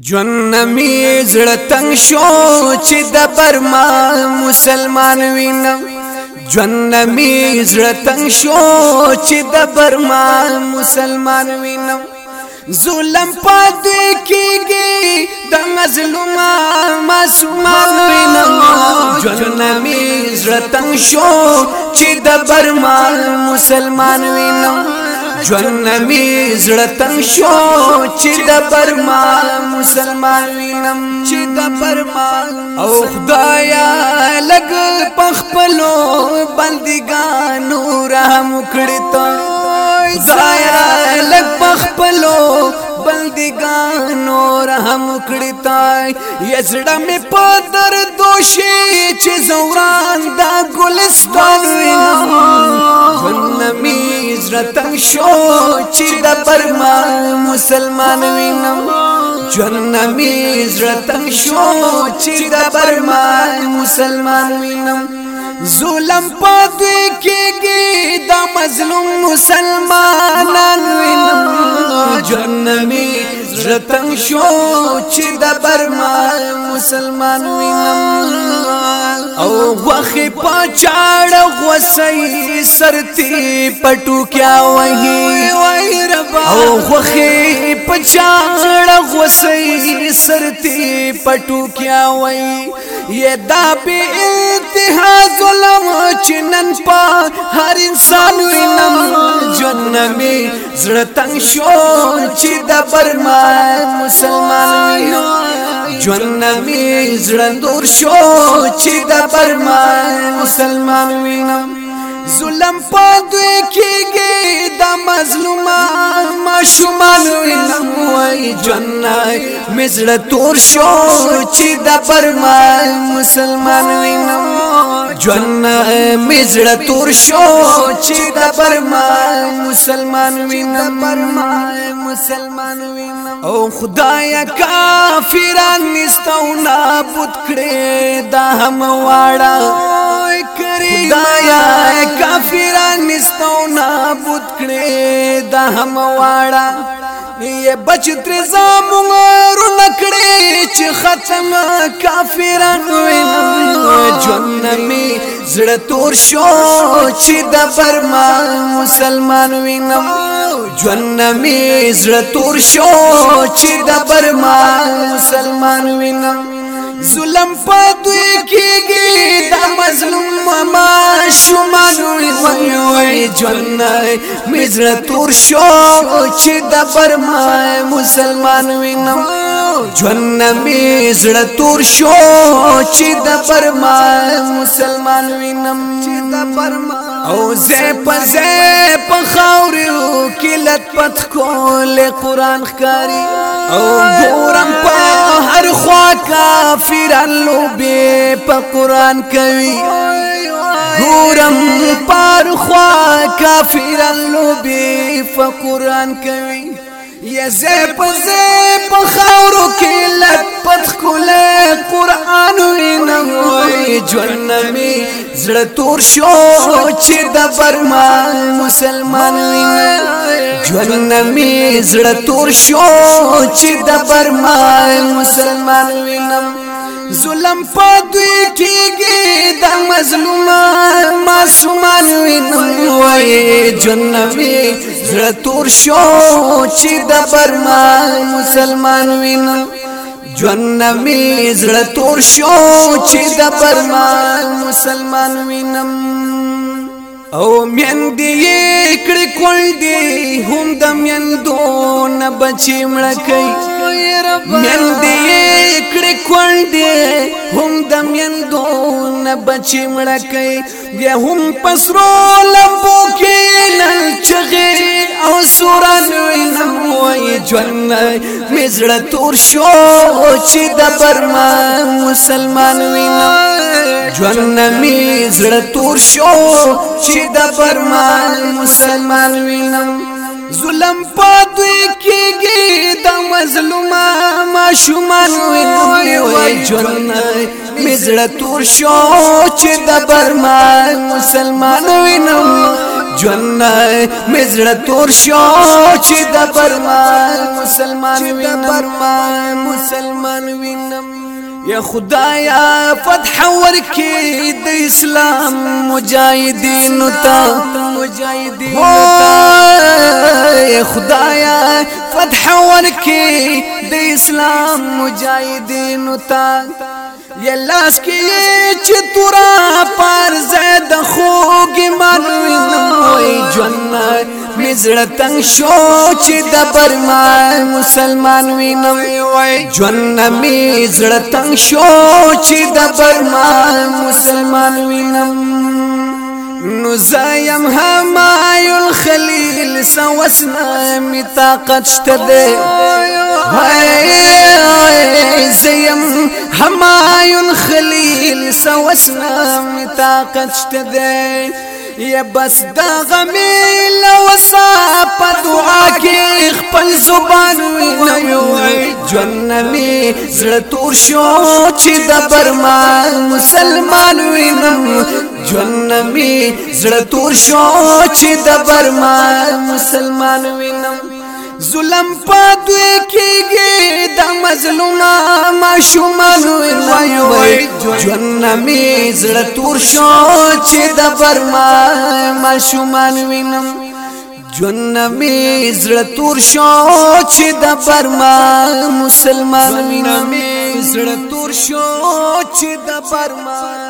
جن می زڑ تنگ شو چی دا برما مسلمان وینم جن می زڑ تنگ شو چی دا برما مسلمان وینم ظلم پا دوی کی گی دا مظلوم آما سمان وینم جن می زڑ تنگ شو چی دا برما مسلمان وینم ژوند مې زړه تنګ شو چې د برما مسلمان وینم چې د برما او خدایا لګ پخپلو بندګانو رحم کړی ته خدایا لګ پخپلو بندګانو رحم کړی تا یزړه مې په درد دوشي چې زوران دا ګلستان وي رتنګ شو چې د برما مسلمان وینم ژوند مې رتنګ شو چې د برما مسلمان وینم ظلم پدې کېږي د مظلوم مسلمانان وینم ژوند مې رتنګ شو چې د برما مسلمان وینم او غوخه پچاړ غوسې سرتی پټو کیا وਹੀ او غوخه پچاړ غوسې سرتي پټو کیا وای یہ دا بے انتہا ظلم چنن پا ہر انسان وینم جنمی زړه تنگ شو چې د برما مسلمان وینم جنمی زړه دور شو چې د برما مسلمان وینم ظلم په کېږي د مظلومان ماشومان علم وای جنای مزړه تور شو چې د برما مسلمان وینم جنای مزړه تور شو چې د برما مسلمان وینم برما مسلمان وینم او خدایا کافران نستو نابود کړي دا هم واړه کړی خدای کافران نستو نابود کړی د هم واړه یې بچ تر زامور نکړي چې ختم کافران وینم جنمی زړه تور شو چې د برما مسلمان وینم جنمی زړه تور شو چې د برما مسلمان وینم ظلم په دوی کېږي دا مظلوم ما شومان وي جن مزر تور شو چې د برما مسلمان وینم جن مزر تور شو چې د برما مسلمان وینم چې د برما او زه پزه په خاورو کې لټ پټ کول قران ښکاری او ګورم په هر خوا کافران لوبي په قران کوي ګورم پر خوا کافران لوبي په قران کوي یا زه پزه په خاورو کې لټ پټ کول قران وینا جنمی زڑ تور شو چھ د برمان مسلمان جنمی زڑ تور شو چھ د برمان مسلمان وینم ظلم پدوی کی گی د مظلوم ما وینم وے جنمی زڑ تور شو چھ د برمان مسلمان وینم جون می زړه تور شو چې د پرمان مسلمان وینم او مین دی کړ کول دی هم د مین دون بچی مړکې مین دی کړ کول دی هم د مین دون بچی مړکې بیا هم پسرو لمبو کې جوان مزر تور شو چی دا برما مسلمان وینا جوان مزر تور شو چی دا برما مسلمان وینا ظلم پا دوی کی گی دا مظلوم ما شو من وینا جوان مزر تور شو چی دا برما مسلمان وینا جون مزړه تور شو چې د برمان مسلمان وینم مسلمان وینم یا خدایا فتح ورکی د اسلام مجاهدین تا مجاهدین تا یا خدایا فتح ورکی اسلام مجاهدینو تا یلاس کې چې تورا پر زید خوګي مروي جنت مزړه تنگ شو چې د برما مسلمان وینم جنت مزړه تنگ شو چې د برما مسلمان وینم نو زایم هم ایل بس نامی طاقت شته ده وای سیم همایون خلیل سوس نامی طاقت شته ده یا بس دا غمی لوسا په دعا کې خپل زبان وینو جنمی زړه تور شو چې د برمان مسلمان وینم جنمی زڑ تو شوچ د برما مسلمان وینم ظلم پا دوی کی گی دا مظلوم آما شمان وینوی جن میز رتور شوچ دا برمائی ما شمان وینم جن میز رتور شوچ دا برمائی مسلمان وینم جن میز رتور شوچ دا برمائی